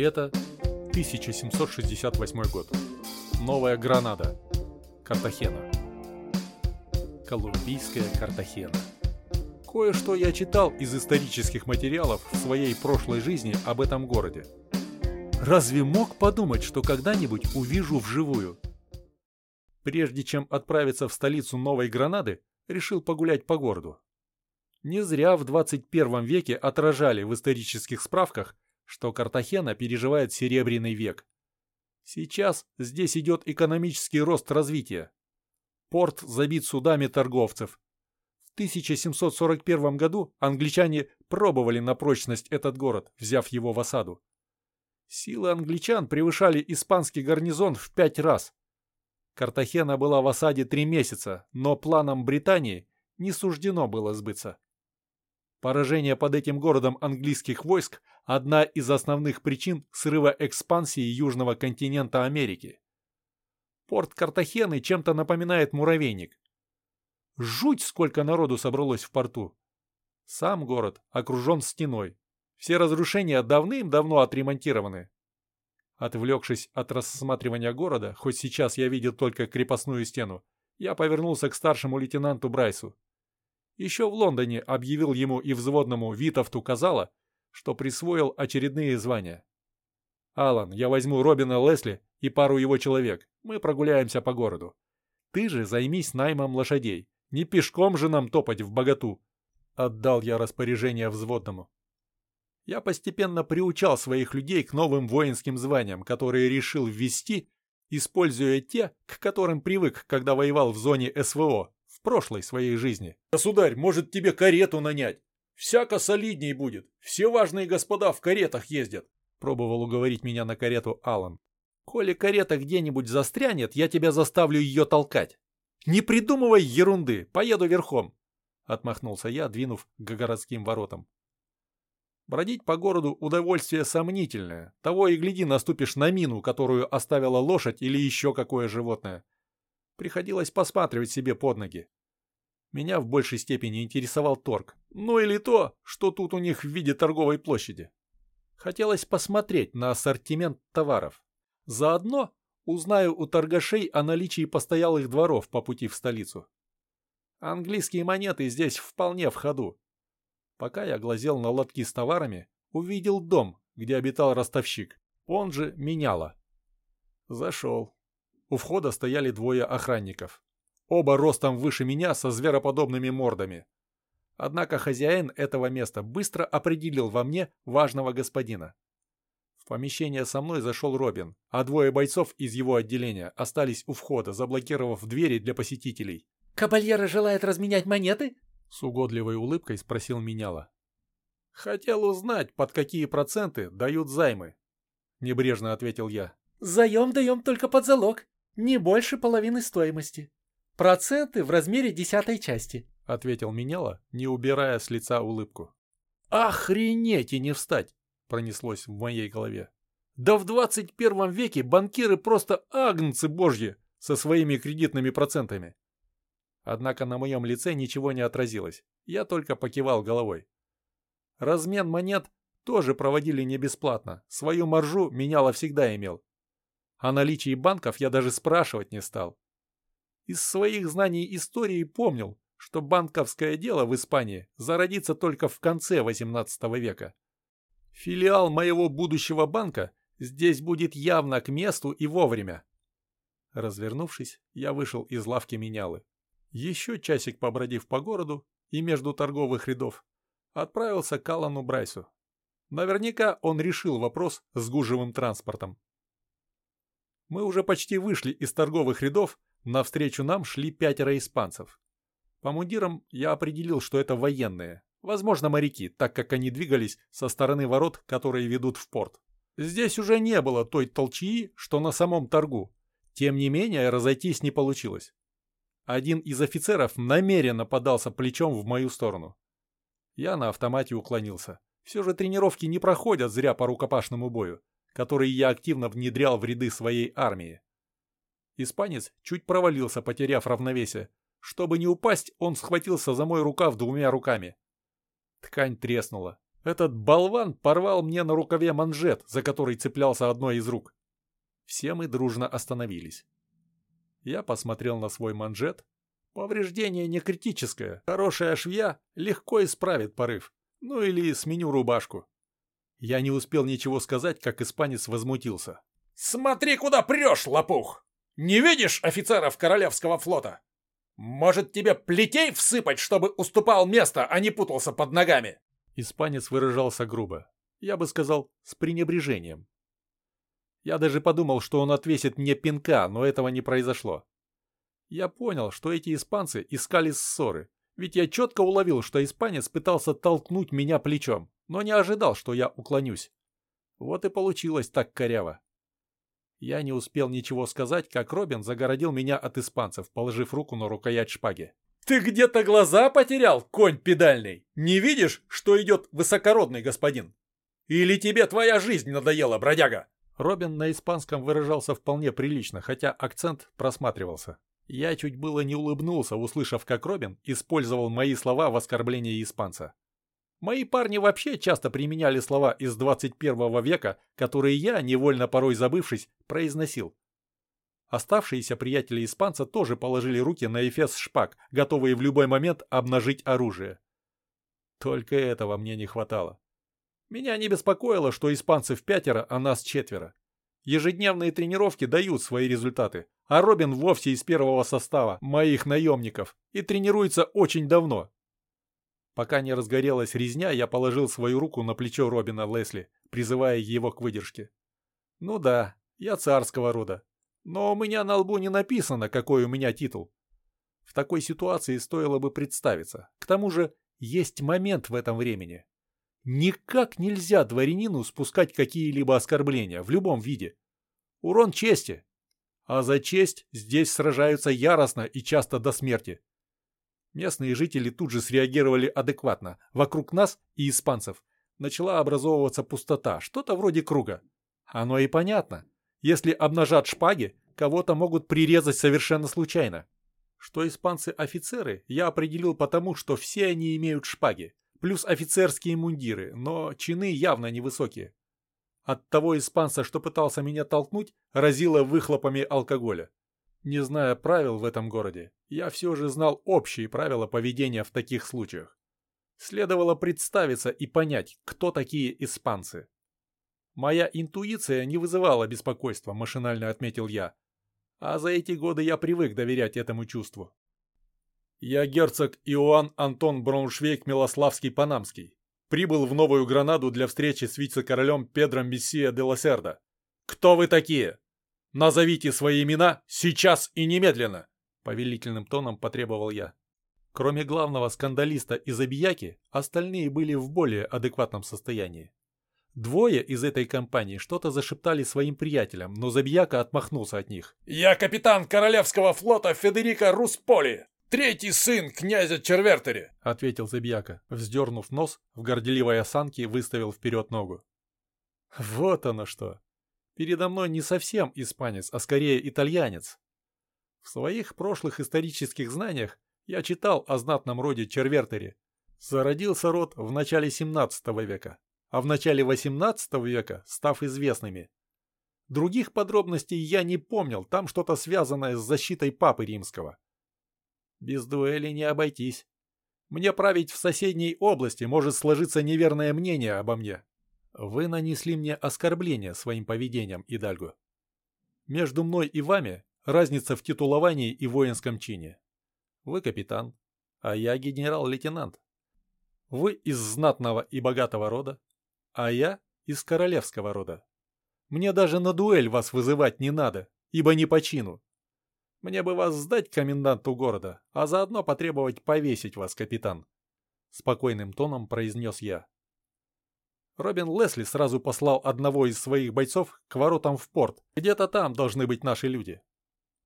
Лето, 1768 год. Новая Гранада. Картахена. Колумбийская Картахена. Кое-что я читал из исторических материалов в своей прошлой жизни об этом городе. Разве мог подумать, что когда-нибудь увижу вживую? Прежде чем отправиться в столицу Новой Гранады, решил погулять по городу. Не зря в 21 веке отражали в исторических справках, что Картахена переживает Серебряный век. Сейчас здесь идет экономический рост развития. Порт забит судами торговцев. В 1741 году англичане пробовали на прочность этот город, взяв его в осаду. Силы англичан превышали испанский гарнизон в пять раз. Картахена была в осаде три месяца, но планам Британии не суждено было сбыться. Поражение под этим городом английских войск – одна из основных причин срыва экспансии южного континента Америки. Порт Картахены чем-то напоминает муравейник. Жуть, сколько народу собралось в порту. Сам город окружен стеной. Все разрушения давным-давно отремонтированы. Отвлекшись от рассматривания города, хоть сейчас я видел только крепостную стену, я повернулся к старшему лейтенанту Брайсу. Еще в Лондоне объявил ему и взводному Витовту Казала, что присвоил очередные звания. «Алан, я возьму Робина Лесли и пару его человек. Мы прогуляемся по городу. Ты же займись наймом лошадей. Не пешком же нам топать в богату!» Отдал я распоряжение взводному. Я постепенно приучал своих людей к новым воинским званиям, которые решил ввести, используя те, к которым привык, когда воевал в зоне СВО, в прошлой своей жизни. «Государь, может тебе карету нанять? Всяко солидней будет. Все важные господа в каретах ездят», пробовал уговорить меня на карету Алан. «Коли карета где-нибудь застрянет, я тебя заставлю ее толкать». «Не придумывай ерунды, поеду верхом», отмахнулся я, двинув к городским воротам. Бродить по городу удовольствие сомнительное. Того и гляди, наступишь на мину, которую оставила лошадь или еще какое животное. Приходилось посматривать себе под ноги. Меня в большей степени интересовал торг. Ну или то, что тут у них в виде торговой площади. Хотелось посмотреть на ассортимент товаров. Заодно узнаю у торгашей о наличии постоялых дворов по пути в столицу. Английские монеты здесь вполне в ходу. Пока я глазел на лотки с товарами, увидел дом, где обитал ростовщик. Он же меняла. Зашел. У входа стояли двое охранников. Оба ростом выше меня со звероподобными мордами. Однако хозяин этого места быстро определил во мне важного господина. В помещение со мной зашел Робин, а двое бойцов из его отделения остались у входа, заблокировав двери для посетителей. «Кабальера желает разменять монеты?» С угодливой улыбкой спросил меняла. «Хотел узнать, под какие проценты дают займы», — небрежно ответил я. «Заем даем только под залог, не больше половины стоимости. Проценты в размере десятой части», — ответил меняла, не убирая с лица улыбку. «Охренеть и не встать!» — пронеслось в моей голове. «Да в двадцать первом веке банкиры просто агнцы божьи со своими кредитными процентами. Однако на моем лице ничего не отразилось, я только покивал головой. Размен монет тоже проводили не бесплатно, свою маржу меняло всегда имел. О наличии банков я даже спрашивать не стал. Из своих знаний истории помнил, что банковское дело в Испании зародится только в конце XVIII века. Филиал моего будущего банка здесь будет явно к месту и вовремя. Развернувшись, я вышел из лавки менялы. Еще часик побродив по городу и между торговых рядов, отправился к Аллану Брайсу. Наверняка он решил вопрос с гужевым транспортом. Мы уже почти вышли из торговых рядов, навстречу нам шли пятеро испанцев. По мундирам я определил, что это военные, возможно моряки, так как они двигались со стороны ворот, которые ведут в порт. Здесь уже не было той толчии, что на самом торгу. Тем не менее, разойтись не получилось. Один из офицеров намеренно подался плечом в мою сторону. Я на автомате уклонился. Все же тренировки не проходят зря по рукопашному бою, который я активно внедрял в ряды своей армии. Испанец чуть провалился, потеряв равновесие. Чтобы не упасть, он схватился за мой рукав двумя руками. Ткань треснула. Этот болван порвал мне на рукаве манжет, за который цеплялся одной из рук. Все мы дружно остановились. Я посмотрел на свой манжет. Повреждение не критическое. Хорошая швея легко исправит порыв. Ну или сменю рубашку. Я не успел ничего сказать, как испанец возмутился. «Смотри, куда прешь, лопух! Не видишь офицеров Королевского флота? Может, тебе плетей всыпать, чтобы уступал место, а не путался под ногами?» Испанец выражался грубо. Я бы сказал, с пренебрежением. Я даже подумал, что он отвесит мне пинка, но этого не произошло. Я понял, что эти испанцы искали ссоры, ведь я четко уловил, что испанец пытался толкнуть меня плечом, но не ожидал, что я уклонюсь. Вот и получилось так коряво. Я не успел ничего сказать, как Робин загородил меня от испанцев, положив руку на рукоять шпаги. «Ты где-то глаза потерял, конь педальный? Не видишь, что идет высокородный господин? Или тебе твоя жизнь надоела, бродяга?» Робин на испанском выражался вполне прилично, хотя акцент просматривался. Я чуть было не улыбнулся, услышав, как Робин использовал мои слова в оскорблении испанца. Мои парни вообще часто применяли слова из 21 века, которые я, невольно порой забывшись, произносил. Оставшиеся приятели испанца тоже положили руки на эфес шпаг, готовые в любой момент обнажить оружие. Только этого мне не хватало. Меня не беспокоило, что испанцев пятеро, а нас четверо. Ежедневные тренировки дают свои результаты, а Робин вовсе из первого состава, моих наемников, и тренируется очень давно. Пока не разгорелась резня, я положил свою руку на плечо Робина Лесли, призывая его к выдержке. Ну да, я царского рода. Но у меня на лбу не написано, какой у меня титул. В такой ситуации стоило бы представиться. К тому же есть момент в этом времени. Никак нельзя дворянину спускать какие-либо оскорбления в любом виде. Урон чести. А за честь здесь сражаются яростно и часто до смерти. Местные жители тут же среагировали адекватно. Вокруг нас и испанцев начала образовываться пустота, что-то вроде круга. Оно и понятно. Если обнажат шпаги, кого-то могут прирезать совершенно случайно. Что испанцы офицеры, я определил потому, что все они имеют шпаги плюс офицерские мундиры, но чины явно невысокие. От того испанца, что пытался меня толкнуть, разило выхлопами алкоголя. Не зная правил в этом городе, я все же знал общие правила поведения в таких случаях. Следовало представиться и понять, кто такие испанцы. Моя интуиция не вызывала беспокойства, машинально отметил я. А за эти годы я привык доверять этому чувству. Я герцог Иоанн Антон Брауншвейг-Милославский-Панамский. Прибыл в Новую Гранаду для встречи с вице-королем Педро Мессия де Лассердо. Кто вы такие? Назовите свои имена сейчас и немедленно!» Повелительным тоном потребовал я. Кроме главного скандалиста и забияки, остальные были в более адекватном состоянии. Двое из этой компании что-то зашептали своим приятелям, но Забияка отмахнулся от них. «Я капитан Королевского флота Федерико Русполи, «Третий сын князя Червертери», — ответил Забьяка, вздернув нос, в горделивой осанке выставил вперед ногу. «Вот оно что! Передо мной не совсем испанец, а скорее итальянец. В своих прошлых исторических знаниях я читал о знатном роде Червертери. Зародился род в начале 17 века, а в начале 18 века став известными. Других подробностей я не помнил, там что-то связанное с защитой Папы Римского. Без дуэли не обойтись. Мне править в соседней области может сложиться неверное мнение обо мне. Вы нанесли мне оскорбление своим поведением, Идальго. Между мной и вами разница в титуловании и воинском чине. Вы капитан, а я генерал-лейтенант. Вы из знатного и богатого рода, а я из королевского рода. Мне даже на дуэль вас вызывать не надо, ибо не по чину. Мне бы вас сдать коменданту города, а заодно потребовать повесить вас, капитан. Спокойным тоном произнес я. Робин Лесли сразу послал одного из своих бойцов к воротам в порт. Где-то там должны быть наши люди.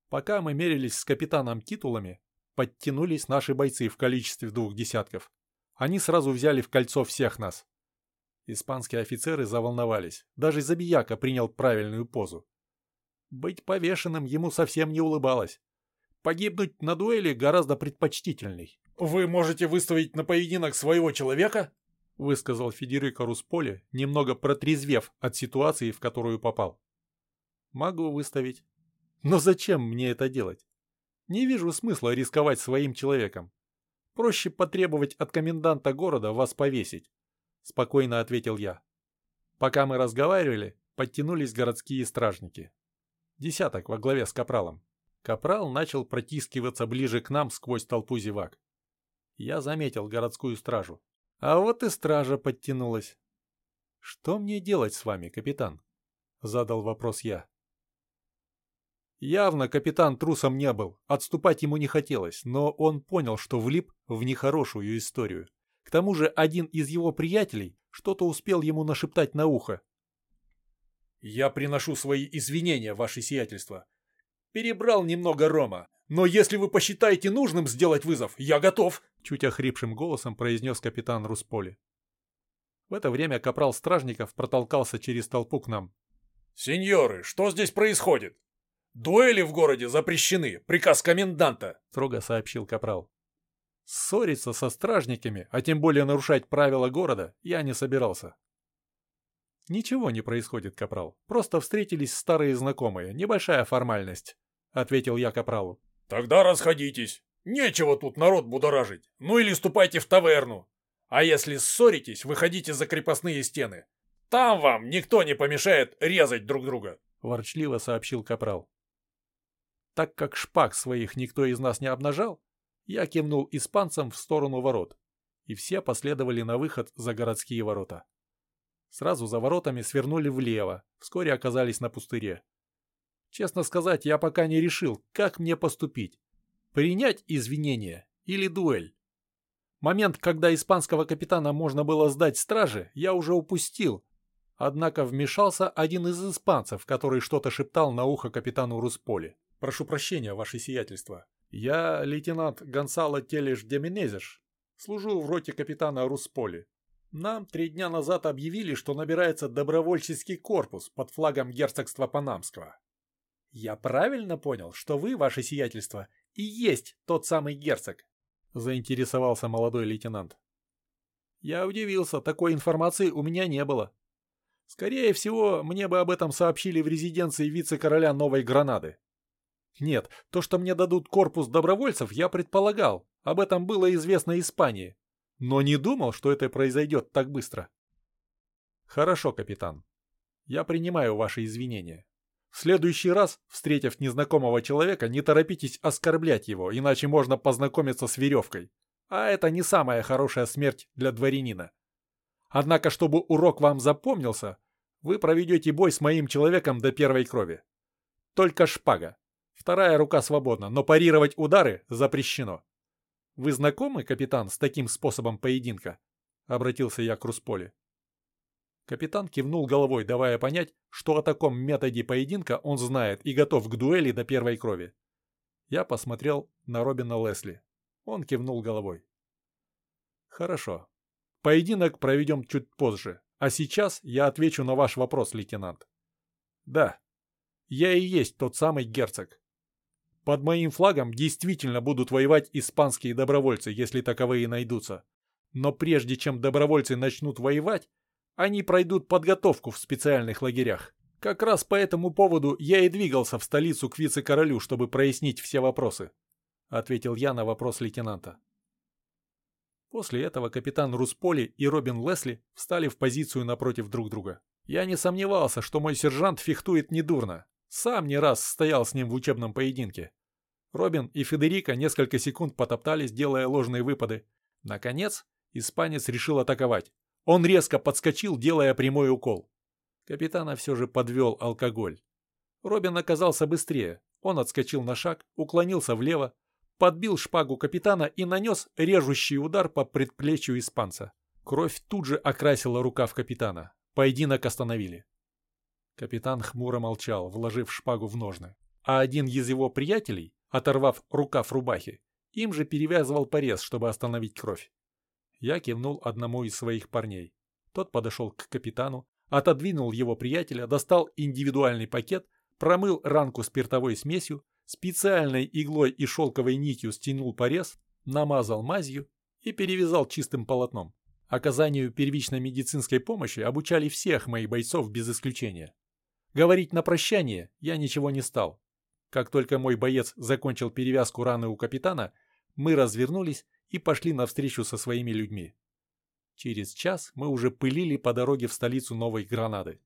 Пока мы мерились с капитаном титулами, подтянулись наши бойцы в количестве двух десятков. Они сразу взяли в кольцо всех нас. Испанские офицеры заволновались. Даже Забияка принял правильную позу. Быть повешенным ему совсем не улыбалось. Погибнуть на дуэли гораздо предпочтительней. «Вы можете выставить на поединок своего человека?» Высказал Федерико Русполе, немного протрезвев от ситуации, в которую попал. Могу выставить. Но зачем мне это делать? Не вижу смысла рисковать своим человеком. Проще потребовать от коменданта города вас повесить, спокойно ответил я. Пока мы разговаривали, подтянулись городские стражники. Десяток во главе с капралом. Капрал начал протискиваться ближе к нам сквозь толпу зевак. Я заметил городскую стражу. А вот и стража подтянулась. «Что мне делать с вами, капитан?» — задал вопрос я. Явно капитан трусом не был, отступать ему не хотелось, но он понял, что влип в нехорошую историю. К тому же один из его приятелей что-то успел ему нашептать на ухо. «Я приношу свои извинения, ваше сиятельство. Перебрал немного рома, но если вы посчитаете нужным сделать вызов, я готов!» Чуть охрипшим голосом произнес капитан Русполи. В это время капрал Стражников протолкался через толпу к нам. «Сеньоры, что здесь происходит? Дуэли в городе запрещены, приказ коменданта!» строго сообщил капрал. Ссориться со стражниками, а тем более нарушать правила города, я не собирался. «Ничего не происходит, Капрал. Просто встретились старые знакомые. Небольшая формальность», — ответил я Капралу. «Тогда расходитесь. Нечего тут народ будоражить. Ну или ступайте в таверну. А если ссоритесь, выходите за крепостные стены. Там вам никто не помешает резать друг друга», — ворчливо сообщил Капрал. Так как шпаг своих никто из нас не обнажал, я кивнул испанцам в сторону ворот, и все последовали на выход за городские ворота. Сразу за воротами свернули влево, вскоре оказались на пустыре. Честно сказать, я пока не решил, как мне поступить. Принять извинения или дуэль. Момент, когда испанского капитана можно было сдать страже, я уже упустил. Однако вмешался один из испанцев, который что-то шептал на ухо капитану Русполи. «Прошу прощения, ваше сиятельство. Я лейтенант Гонсало Телеш Деминезеш. Служу в роте капитана Русполи. Нам три дня назад объявили, что набирается добровольческий корпус под флагом герцогства Панамского. Я правильно понял, что вы, ваше сиятельство, и есть тот самый герцог? Заинтересовался молодой лейтенант. Я удивился, такой информации у меня не было. Скорее всего, мне бы об этом сообщили в резиденции вице-короля Новой Гранады. Нет, то, что мне дадут корпус добровольцев, я предполагал. Об этом было известно Испании но не думал, что это произойдет так быстро. Хорошо, капитан. Я принимаю ваши извинения. В следующий раз, встретив незнакомого человека, не торопитесь оскорблять его, иначе можно познакомиться с веревкой. А это не самая хорошая смерть для дворянина. Однако, чтобы урок вам запомнился, вы проведете бой с моим человеком до первой крови. Только шпага. Вторая рука свободна, но парировать удары запрещено. «Вы знакомы, капитан, с таким способом поединка?» — обратился я к Русполе. Капитан кивнул головой, давая понять, что о таком методе поединка он знает и готов к дуэли до первой крови. Я посмотрел на Робина Лесли. Он кивнул головой. «Хорошо. Поединок проведем чуть позже, а сейчас я отвечу на ваш вопрос, лейтенант. Да, я и есть тот самый герцог, под моим флагом действительно будут воевать испанские добровольцы, если таковые найдутся. Но прежде чем добровольцы начнут воевать, они пройдут подготовку в специальных лагерях. Как раз по этому поводу я и двигался в столицу к вице-королю, чтобы прояснить все вопросы», — ответил я на вопрос лейтенанта. После этого капитан Русполи и Робин Лесли встали в позицию напротив друг друга. Я не сомневался, что мой сержант фехтует недурно, сам не раз стоял с ним в учебном поединке. Робин и Федерико несколько секунд потоптались, делая ложные выпады. Наконец, испанец решил атаковать. Он резко подскочил, делая прямой укол. Капитана все же подвел алкоголь. Робин оказался быстрее. Он отскочил на шаг, уклонился влево, подбил шпагу капитана и нанес режущий удар по предплечью испанца. Кровь тут же окрасила рукав капитана. Поединок остановили. Капитан хмуро молчал, вложив шпагу в ножны. А один из его приятелей, оторвав рукав рубахи, им же перевязывал порез, чтобы остановить кровь. Я кивнул одному из своих парней. Тот подошел к капитану, отодвинул его приятеля, достал индивидуальный пакет, промыл ранку спиртовой смесью, специальной иглой и шелковой нитью стянул порез, намазал мазью и перевязал чистым полотном. Оказанию первичной медицинской помощи обучали всех моих бойцов без исключения. Говорить на прощание я ничего не стал. Как только мой боец закончил перевязку раны у капитана, мы развернулись и пошли навстречу со своими людьми. Через час мы уже пылили по дороге в столицу Новой Гранады.